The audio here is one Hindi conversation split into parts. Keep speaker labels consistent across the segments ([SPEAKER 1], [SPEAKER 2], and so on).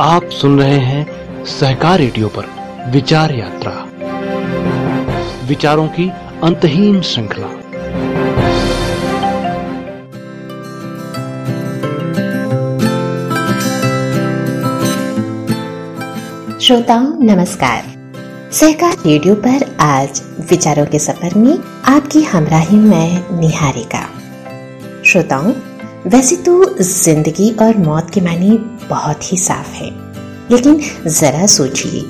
[SPEAKER 1] आप सुन रहे हैं सहकार रेडियो पर विचार यात्रा। विचारों की अंतहीन श्रृंखला।
[SPEAKER 2] श्रोताओं, नमस्कार। सहकार रेडियो पर आज विचारों के सफ़र में आपकी हमराही मैं, निहारिका। श्रोताओं वैसे तो ज़िंदगी और मौत के मायने बहुत ही साफ़ है। लेकिन जरा सोचिए,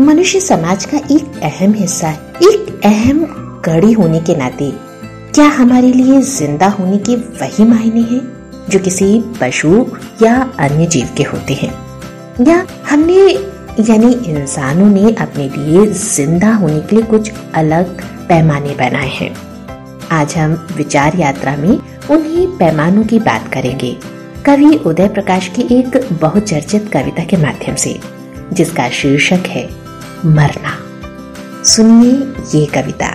[SPEAKER 2] मनुष्य समाज का एक अहम हिस्सा है एक अहम कड़ी होने के नाते क्या हमारे लिए ज़िंदा होने के वही मायने हैं जो किसी पशु या अन्य जीव के होते हैं? या हमने, यानी इंसानों ने अपने लिए ज़िंदा होने के लिए कुछ अलग पैमाने बनाए हैं? आज हम विचार यात्रा में उन्हीं पैमानों की बात करेंगे। कवि उदय प्रकाश की एक बहुचर्चित कविता के माध्यम से, जिसका शीर्षक है, मरना। सुनिए ये कविता।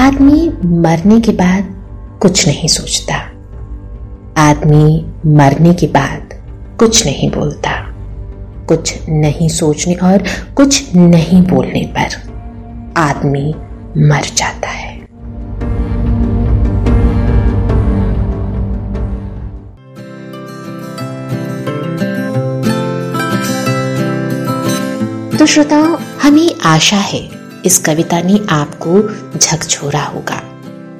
[SPEAKER 2] आदमी मरने के बाद कुछ नहीं सोचता। आदमी मरने के बाद कुछ नहीं बोलता। कुछ नहीं सोचने और कुछ नहीं बोलने पर आदमी मर जाता है। तो श्रोताओं, हमें आशा है इस कविता ने आपको झकझोरा होगा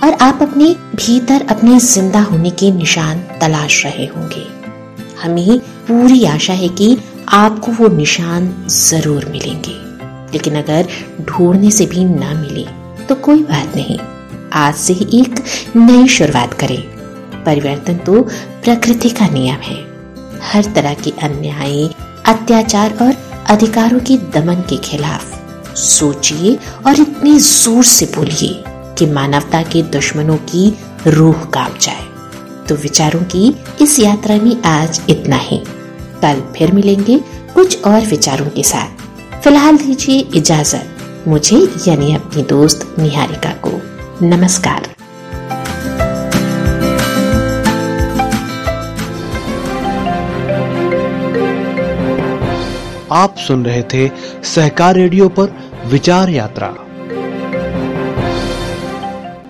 [SPEAKER 2] और आप अपने भीतर अपने ज़िंदा होने के निशान तलाश रहे होंगे। हमें पूरी आशा है कि आपको वो निशान ज़रूर मिलेंगे। लेकिन अगर ढूँढने से भी ना मिले तो कोई बात नहीं। आज से ही एक नई शुरुआत करें। परिवर्तन तो प्रकृति का नियम है। हर तरह के अन्याय, अत्याचार और अधिकारों के दमन के खिलाफ सोचिए और इतनी ज़ोर से बोलिए कि मानवता के दुश्मनों की रूह काँप जाए। तो विचारों की इस यात्रा में आज इतना ही। कल फिर मिलेंगे कुछ और विचारों के साथ। फ़िलहाल दीजिए इजाज़त। मुझे यानी अपनी दोस्त निहारिका को। नमस्कार।
[SPEAKER 1] आप सुन रहे थे सहकार रेडियो पर विचार यात्रा।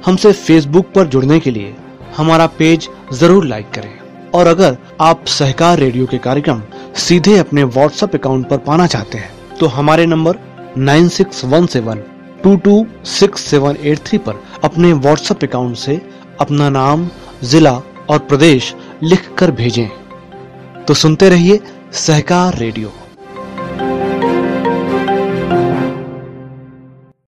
[SPEAKER 1] हमसे फेसबुक पर जुड़ने के लिए हमारा पेज ज़रूर लाइक करें। और अगर आप सहकार रेडियो के कार्यक्रम सीधे अपने व्हाट्सएप अकाउंट पर पाना चाहते हैं तो हमारे number nine six one seven two two six seven eight three पर अपने व्हाट्सएप अकाउंट से अपना नाम, जिला और प्रदेश लिख कर भेजें। तो सुनते रहिए सहकार रेडियो।